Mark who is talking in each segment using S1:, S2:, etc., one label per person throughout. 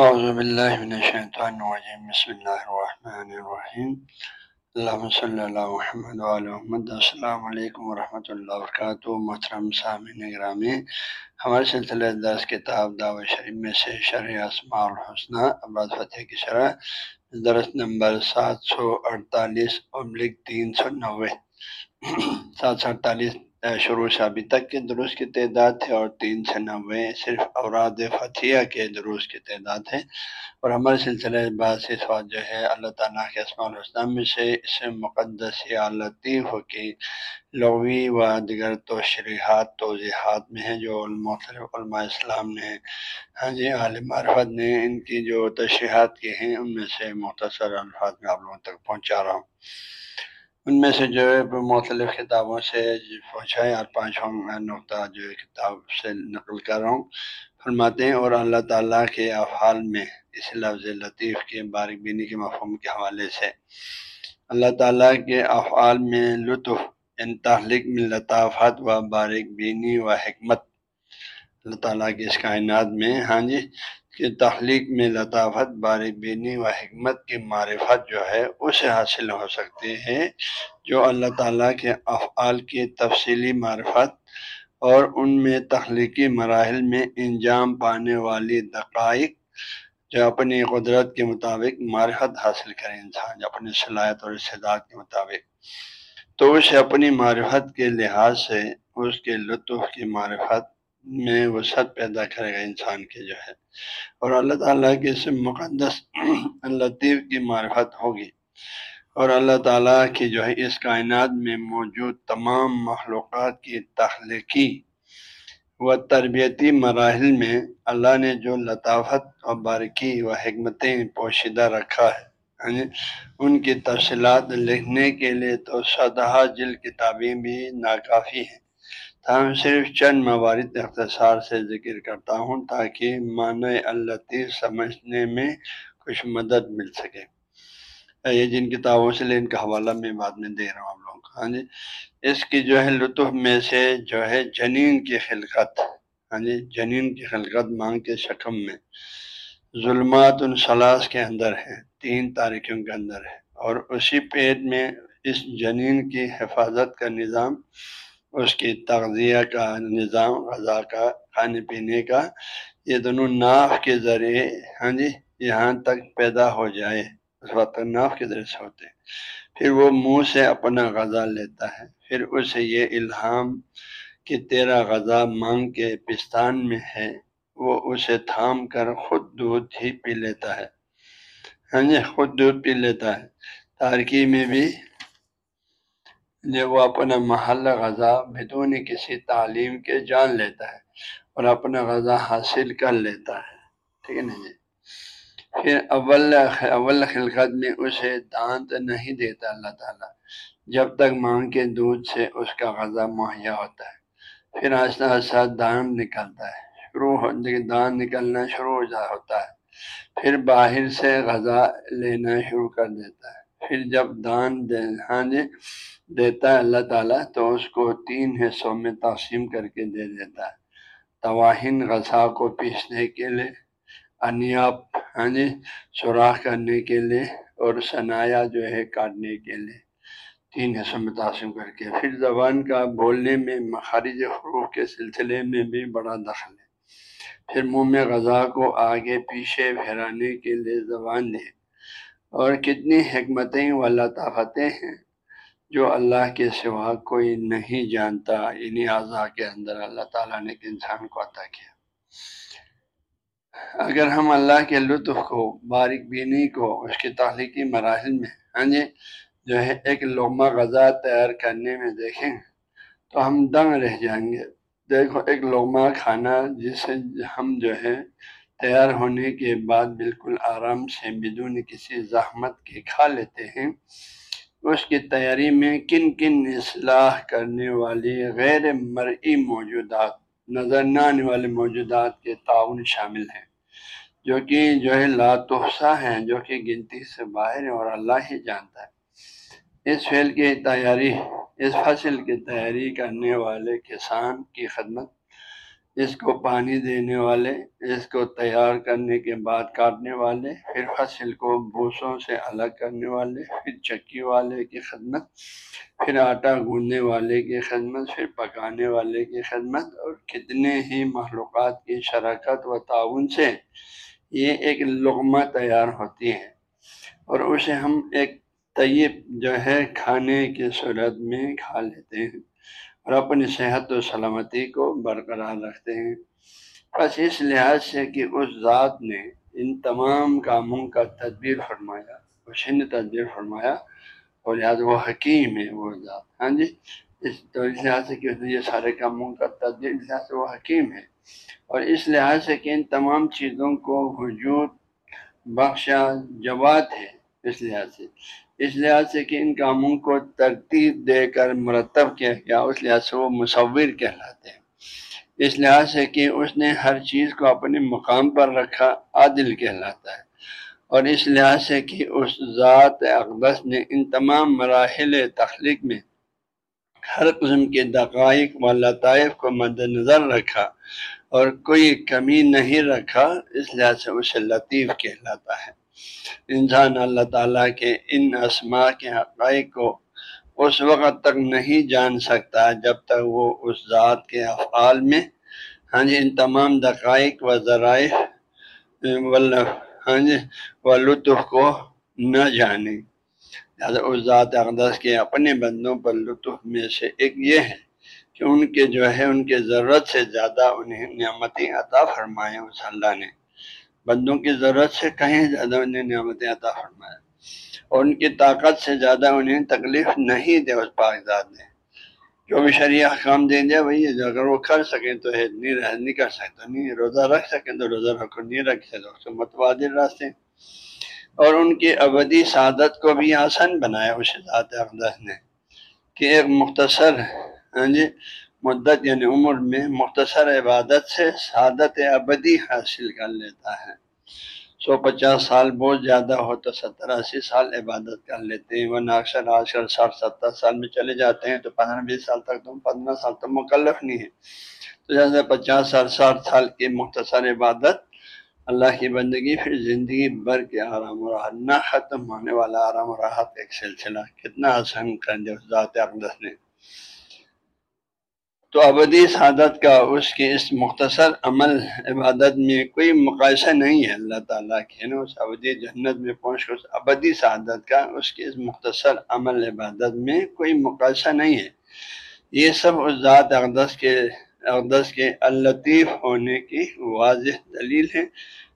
S1: اعوذ باللہ من الشیطان الرجیم بسم اللہ الرحمن الرحیم اللہم صلی اللہ محمد محمد. السلام علیکم ورحمۃ اللہ وبرکاتہ محترم سامعین گرامی ہمارے سلسلہ دس کتاب دعوت شریف میں سے شرح اسماء الحسنہ عباد فتح کی شرح، درس نمبر سات سو اڑتالیس ابلک تین سو نوے۔ سات سو اڑتالیس شروع سے ابھی تک کے دروس کی تعداد ہے اور تین سے نوے صرف اوراد فتھیہ کے دروس کی تعداد ہے اور ہمارے سلسلے بعض اس وقت جو ہے، اللہ تعالیٰ کے اسماع السلام میں سے اس مقدس یا لطیف کی لغوی و دیگر توشریحات، توضیحات میں ہیں جو مختلف علماء اسلام نے ہاں جی عالم معرفت نے ان کی جو تشریحات کی ہیں، ان میں سے مختصر الفاظ میں آپ لوگوں تک پہنچا رہا ہوں۔ ان میں سے جو ہے مختلف کتابوں سے پوچھا ہے اور پانچوں نقطہ جو ہے کتاب سے نقل کر رہا ہوں۔ فرماتے ہیں، اور اللہ تعالیٰ کے افعال میں اس لفظ لطیف کے بارک بینی کے مفہوم کے حوالے سے اللہ تعالیٰ کے افعال میں لطف ان تخلیق میں لطافت و بارک بینی و حکمت اللہ تعالیٰ کی اس کائنات میں۔ ہاں جی کہ تخلیق میں لطافت بار بینی و حکمت کی معرفت جو ہے، اسے حاصل ہو سکتی ہے جو اللہ تعالیٰ کے افعال کی تفصیلی معرفت اور ان میں تخلیقی مراحل میں انجام پانے والی دقائق جو اپنی قدرت کے مطابق معرفت حاصل کرے انسان، اپنی صلاحیت اور استعداد کے مطابق۔ تو اسے اپنی معرفت کے لحاظ سے، اس کے لطف کی معرفت میں وسعت پیدا کرے گا انسان کے جو ہے۔ اور اللہ تعالیٰ کے اس مقدس لطیف کی معرفت ہوگی۔ اور اللہ تعالیٰ کی جو ہے اس کائنات میں موجود تمام مخلوقات کی تخلیقی و تربیتی مراحل میں اللہ نے جو لطافت و بارکی و حکمتیں پوشیدہ رکھا ہے یعنی ان کی تفصیلات لکھنے کے لیے تو سدہ جل کتابیں بھی ناکافی ہیں۔ تاہم صرف چند موارد اختصار سے ذکر کرتا ہوں تاکہ معنی اللہ سمجھنے میں کچھ مدد مل سکے۔ یہ جن کتابوں سے لے ان کا حوالہ میں بعد میں دے رہا ہوں آپ لوگوں کو۔ ہاں جی اس کی جو ہے لطف میں سے جو ہے جنین کی خلقت ہاں جی جنین کی خلقت مانگ کے شکم میں۔ ظلمات الصلاث کے اندر ہے تین تاریخیوں کے اندر ہے اور اسی پیٹ میں اس جنین کی حفاظت کا نظام اس کی تغذیہ کا، نظام غذا کا، کھانے پینے کا، یہ دونوں ناف کے ذریعے ہاں جی یہاں تک پیدا ہو جائے، اس وقت ناف کے ذریعے سے ہوتے پھر وہ منہ سے اپنا غذا لیتا ہے، پھر اسے یہ الہام کہ تیرا غذا مانگ کے پستان میں ہے، وہ اسے تھام کر خود دودھ ہی پی لیتا ہے۔ ہاں جی خود دودھ پی لیتا ہے۔ تارکی میں بھی جب وہ اپنا محل غذا بدون کسی تعلیم کے جان لیتا ہے اور اپنا غذا حاصل کر لیتا ہے، ٹھیک ہے نا جی؟ پھر اول اول خلقت میں اسے دانت نہیں دیتا اللہ تعالیٰ، جب تک ماں کے دودھ سے اس کا غذا مہیا ہوتا ہے۔ پھر آہستہ آہستہ دانت نکلتا ہے، شروع ہو دانت نکلنا شروع ہو جا ہوتا ہے۔ پھر باہر سے غذا لینا شروع کر دیتا ہے۔ پھر جب دان ہاں جی دیتا ہے، اللہ تعالیٰ تو اس کو تین حصوں میں تقسیم کر کے دے دیتا ہے۔ توہین غذا کو پیسنے کے لیے، انیاب ہاں جی سوراخ کرنے کے لیے اور سنایا جو ہے کاٹنے کے لیے۔ تین حصوں میں تقسیم کر کے۔ پھر زبان کا بولنے میں، مخارج حروف کے سلسلے میں بھی بڑا دخل ہے۔ پھر منہ میں غذا کو آگے پیچھے پھیرانے کے لیے زبان دے۔ اور کتنی حکمتیں و لطافتیں ہیں جو اللہ کے سوا کوئی نہیں جانتا انہیں اعضاء کے اندر اللہ تعالیٰ نے ایک انسان کو عطا کیا۔ اگر ہم اللہ کے لطف کو، باریک بینی کو، اس کے تخلیقی مراحل میں ہاں جی جو ہے ایک لغمہ غذا تیار کرنے میں دیکھیں، تو ہم دنگ رہ جائیں گے۔ دیکھو، ایک لغمہ کھانا جسے ہم جو ہے تیار ہونے کے بعد بالکل آرام سے بدون کسی زحمت کے کھا لیتے ہیں۔ اس کی تیاری میں کن کن اصلاح کرنے والی غیر مرئی موجودات، نظر نہ آنے والے موجودات کے تعاون شامل ہیں۔ جو کہ جو ہے لاتحسہ ہیں، جو کہ گنتی سے باہر ہے اور اللہ ہی جانتا ہے۔ اس فعل کی تیاری، اس فصل کی تیاری کرنے والے کسان کی خدمت اس کو پانی دینے والے، اس کو تیار کرنے کے بعد کاٹنے والے، پھر فصل کو بوسوں سے الگ کرنے والے، پھر چکی والے کی خدمت، پھر آٹا گوندنے والے کی خدمت، پھر پکانے والے کی خدمت، اور کتنے ہی معلومات کی شراکت و تعاون سے یہ ایک لغمہ تیار ہوتی ہے۔ اور اسے ہم ایک طیب جو ہے کھانے کی صورت میں کھا لیتے ہیں۔ اور اپنی صحت و سلامتی کو برقرار رکھتے ہیں۔ بس اس لحاظ سے کہ اس ذات نے ان تمام کاموں کا تدبیر فرمایا اس نے تدبیر فرمایا اور لہٰذا وہ حکیم ہے وہ ذات۔ ہاں جی؟ اس تو اس لحاظ سے کہ اس نے یہ سارے کاموں کا تدبیر، اس لحاظ سے وہ حکیم ہے۔ اور اس لحاظ سے کہ ان تمام چیزوں کو وجود، بخشا جوات ہے۔ اس لحاظ سے۔ اس لحاظ سے کہ ان کاموں کو ترتیب دے کر مرتب کیا گیا، اس لحاظ سے وہ مصور کہلاتے ہیں۔ اس لحاظ سے کہ اس نے ہر چیز کو اپنے مقام پر رکھا، عادل کہلاتا ہے۔ اور اس لحاظ سے کہ اس ذات اقدس نے ان تمام مراحل تخلیق میں ہر قسم کے دقائق و لطائف کو مد نظر رکھا اور کوئی کمی نہیں رکھا، اس لحاظ سے اسے لطیف کہلاتا ہے۔ انسان اللہ تعالیٰ کے ان اسماء کے حقائق کو اس وقت تک نہیں جان سکتا جب تک وہ اس ذات کے افعال میں ہاں جی ان تمام دقائق و ذرائع ہاں جی و لطف کو نہ جانے۔ اس ذات اقدس کے اپنے بندوں پر لطف میں سے ایک یہ ہے کہ ان کے جو ہے، ان کے ضرورت سے زیادہ انہیں نعمتیں عطا فرمائے۔ اس اللہ نے بندوں کی ضرورت سے کہیں زیادہ انہیں نعمتیں عطا فرمایا اور ان کی طاقت سے زیادہ انہیں تکلیف نہیں دے اس پاکزاد نے۔ جو بھی شریع کام دے دیا وہی اگر وہ کر سکیں تو ہے، نہیں رہ نہیں کر سکتا، نہیں روزہ رکھ سکیں تو روزہ رکھو، نہیں رکھ سکتے متبادل راستے۔ اور ان کی ابدی سعادت کو بھی آسان بنایا۔ اس ذات اقدس نے کہ ایک مختصر ہاں جی مدت یعنی عمر میں مختصر عبادت سے سعادت ابدی حاصل کر لیتا ہے۔ سو پچاس سال بہت زیادہ ہو تو ستر اسی سال عبادت کر لیتے ہیں۔ ورنہ اکثر آج کل ساٹھ، ستر سال میں چلے جاتے ہیں تو پندرہ، بیس سال تک تو پندرہ سال تک مکلف نہیں ہے۔ تو جیسے پچاس سال، ساٹھ سال کی مختصر عبادت اللہ کی بندگی پھر زندگی بھر کے آرام و راحت نہ ختم ہونے والا آرام و راحت ایک سلسلہ۔ کتنا آسان کر دیا ذات اقدس نے۔ تو ابدی سعادت کا اس کے اس مختصر عمل عبادت میں کوئی مقاصہ نہیں ہے اللہ تعالیٰ کے نا؟ اس ابدی جنت میں پہنچ کر اس ابدی سعادت کا اس کے اس مختصر عمل عبادت میں کوئی مقاصہ نہیں ہے۔ یہ سب اس ذات اقدس کے اقدس کے الطیف ہونے کی واضح دلیل ہے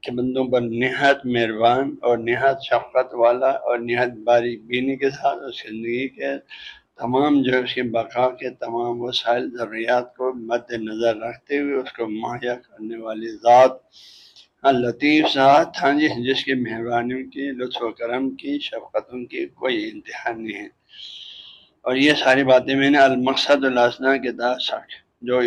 S1: کہ بندوں پر نہایت مہربان اور نہایت شفقت والا اور نہایت باریک بینی کے ساتھ اس زندگی کے تمام جو ہے اس کے بقا کے تمام وسائل ضروریات کو مد نظر رکھتے ہوئے اس کو مہیا کرنے والی ذات ہاں، لطیف ذات ہاں جی جس کی مہربانیوں کی، لطف و کرم کی، شفقتوں کی کوئی انتہا نہیں ہے۔ اور یہ ساری باتیں میں نے المقصد الاسنا کے ساکھ، جو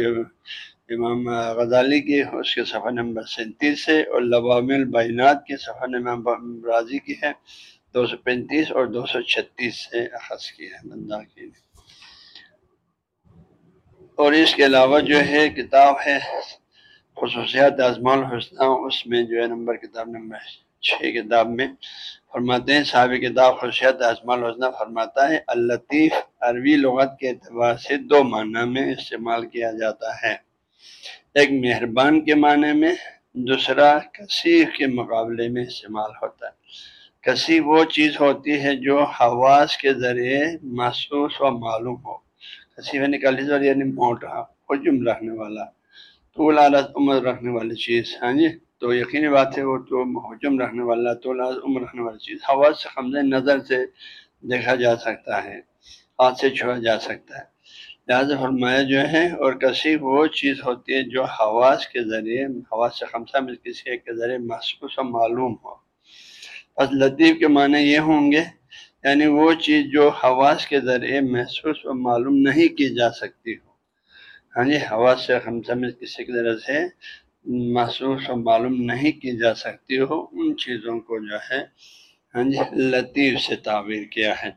S1: امام غزالی کی، اس کے صفحہ نمبر سینتیس سے، اور لبام البینات کے صفحہ نمبر راضی کی ہے۔ دو سو پینتیس اور دو سو چھتیس سے اخذ کیا ہے، بندہ کی اور اس کے علاوہ جو ہے، کتاب ہے خصوصیات اعظمان الحسنہ اس میں جو ہے نمبر کتاب نمبر چھ کتاب میں فرماتے ہیں، صاحب کتاب خصوصیات اعظمان الحسنہ فرماتا ہے الطیف عربی لغت کے اعتبار سے دو معنی میں استعمال کیا جاتا ہے۔ ایک مہربان کے معنی میں، دوسرا کثیر کے مقابلے میں استعمال ہوتا ہے۔ کسی وہ چیز ہوتی ہے جو حواس کے ذریعے محسوس و معلوم ہو۔ کسی میں نکالی ذریعے یعنی موٹا حجم رکھنے والا۔ طول عرض عمر رکھنے والی چیز ہاں جی؟ تو یقینی بات ہے وہ تو حجم رکھنے والا طول عرض عمر رکھنے والی چیز۔ حواس سے قمضے نظر سے دیکھا جا سکتا ہے، ہاتھ سے چھوڑا جا سکتا ہے۔ لہٰذا فرمایا جو ہے، اور کسی وہ چیز ہوتی ہے جو حواس کے ذریعے، حواس سے خمسہ میں کسی ایک کے ذریعے محسوس و معلوم ہو۔ بس لطیف کے معنی یہ ہوں گے یعنی وہ چیز جو حواس کے ذریعے محسوس و معلوم نہیں کی جا سکتی ہو۔ ہاں جی حواس سے ہم سمجھ کسی کی طرح سے محسوس و معلوم نہیں کی جا سکتی ہو، ان چیزوں کو جو ہے ہاں جی لطیف سے تعبیر کیا ہے۔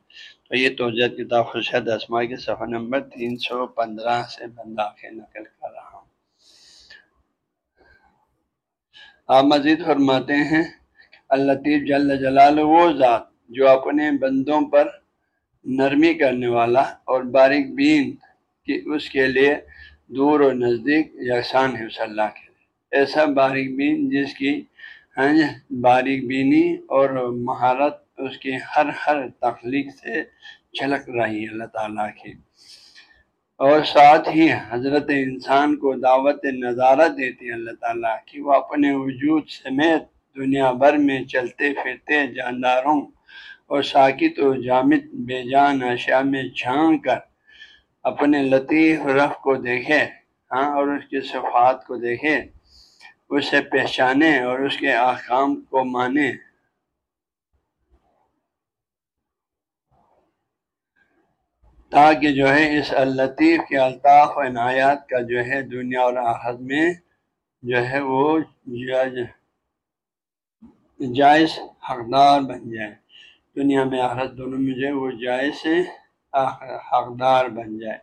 S1: تو یہ توجہ کتاب اسما کے صفحہ نمبر تین سو پندرہ سے بندہ کے نقل کر رہا ہوں۔ آپ مزید فرماتے ہیں اللطیف جل جلال وہ ذات جو اپنے بندوں پر نرمی کرنے والا اور باریک بین کہ اس کے لیے دور و نزدیک یکساں ہے اس اللہ کے ایسا باریک بین جس کی باریک بینی اور مہارت اس کی ہر ہر تخلیق سے چھلک رہی ہے اللہ تعالیٰ کی۔ اور ساتھ ہی حضرت انسان کو دعوت نظارہ دیتی ہے اللہ تعالیٰ کہ وہ اپنے وجود سمیت دنیا بھر میں چلتے پھرتے جانداروں اور ساکت و جامد بے جان اشیاء میں جھانک کر اپنے لطیف رف کو دیکھے ہاں اور اس کی صفات کو دیکھے، اسے پہچانے اور اس کے احکام کو مانے۔ تاکہ جو ہے اس الطیف کے الطاف و عنایات کا جو ہے دنیا اور آخر میں جو ہے وہ جائز حقدار بن جائے۔ دنیا میں آخرت دونوں میں جو ہے وہ جائز حقدار بن جائے۔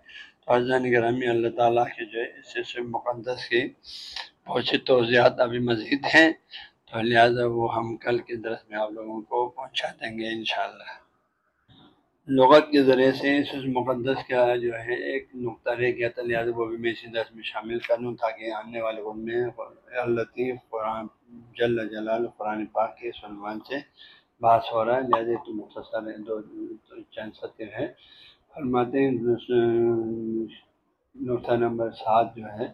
S1: تو حضرت گرامی اللہ تعالیٰ کے جو ہے اس مقدس کی بہت سی توضیحات ابھی مزید ہیں۔ تو لہٰذا وہ ہم کل کے درس میں آپ لوگوں کو پہنچا دیں گے انشاءاللہ۔ لغت کے ذریعے سے اس مقدس کا جو ہے ایک نقطہ رہ گیا تھا لہٰذا وہ بھی میں اسی درس میں شامل کر لوں تاکہ آنے والے وقت میں الطیف قرآن جل جلال قرآن پاک کے سلمان سے بات ہو رہا ہے۔ لہٰذا تو مختصر دو چند سطح ہے فرماتے ہیں نقطہ نمبر سات جو ہے،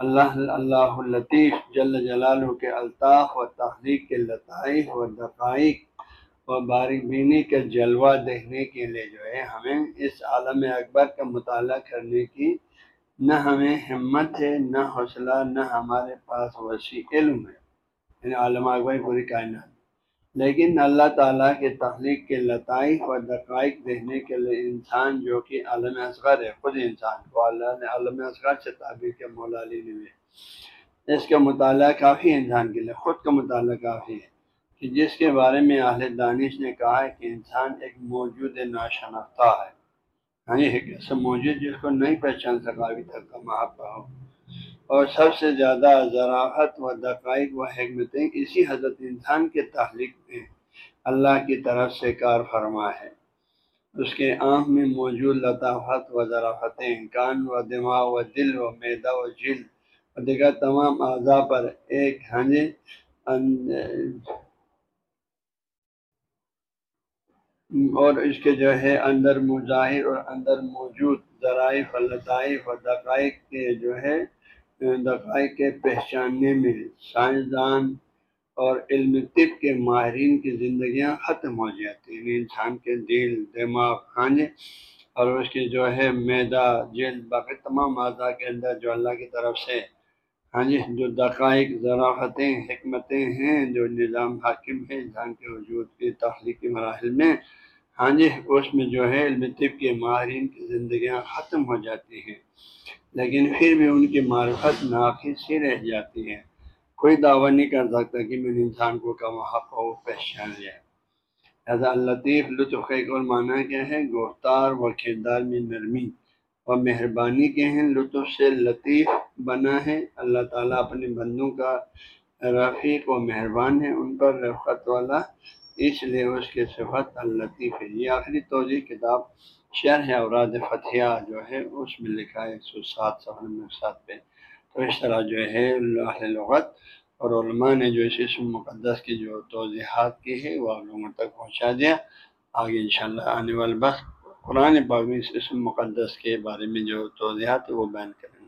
S1: اللہ اللہ الطیف جل جلال کے الطاف و تحریک کے لطائف و دقائق اور باریک بینی کا جلوہ دیکھنے کے لیے جو ہے ہمیں اس عالم اکبر کا مطالعہ کرنے کی نہ ہمیں ہمت ہے، نہ حوصلہ، نہ ہمارے پاس وسیع علم ہے۔ یعنی عالم اکبر پوری کائنات۔ لیکن اللہ تعالیٰ کے تخلیق کے لطائف اور دقائق دیکھنے کے لیے انسان جو کہ عالم اصغر ہے، خود انسان کو اللہ نے عالم اصغر سے تعبیر کے مولا علی نے اس کا مطالعہ کافی انسان کے لیے، خود کا مطالعہ کافی ہے۔ کہ جس کے بارے میں اہل دانش نے کہا ہے کہ انسان ایک موجود ناشناختہ ہے۔ یعنی ایک ایسا موجود جس کو نہیں پہچان سکا ابھی تک کا محبہ ہو اور سب سے زیادہ ذراحت و دقائق و حکمتیں اسی حضرت انسان کے تخلیق میں اللہ کی طرف سے کار فرما ہے۔ اس کے آنکھ میں موجود لطافت و ذرافتیں کان و دماغ و دل و میدا و جلد۔ دیگر تمام اعضاء پر ایک ہنجے اور اس کے جو ہے اندر مظاہر اور اندر موجود ذرائف لطائف اور دقائق کے جو ہے، دقائق کے پہچاننے میں سائنسدان اور علم طب کے ماہرین کی زندگیاں ختم ہو جاتی ہیں۔ یعنی انسان کے دل، دماغ، کھانے اور اس کی جو ہے میدا، جلد، باقی تمام اعضاء کے اندر جو اللہ کی طرف سے ہاں جی جو دقائق ذرافتیں حکمتیں ہیں، جو نظام حاکم ہے، انسان کے وجود کے تخلیقی مراحل میں ہاں جی اس میں جو ہے علم طب کے ماہرین کی زندگیاں ختم ہو جاتی ہیں۔ لیکن پھر بھی ان کی معرفت ناقص ہی رہ جاتی ہے۔ کوئی دعویٰ نہیں کر سکتا کہ میں نے انسان کو کا محق ہو پہچان لیا لہٰذا الطیف لطف ایک اور معنی کیا ہے؟ گفتار و کردار میں نرمی۔ اور مہربانی کے ہیں لطف سے لطیف بنا ہے۔ اللہ تعالیٰ اپنے بندوں کا رفیق و مہربان ہے۔ ان پر رفقت والا اس لیے اس کی صفت الطیف ہے۔ یہ آخری توضیع کتاب شرح اوراد فتح جو ہے، اس میں لکھا ہے، ایک سو سات سفر نمبر سات پہ۔ تو اس طرح جو ہے اللہ لغت اور علماء نے جو اس اسم مقدس کی جو توضیحات کی ہے، وہ آپ لوگوں تک پہنچا دیا۔ آگے انشاءاللہ آنے والے بس قرآن باغ میں اس اسم مقدس کے بارے میں جو توضیحات ہے وہ بیان کر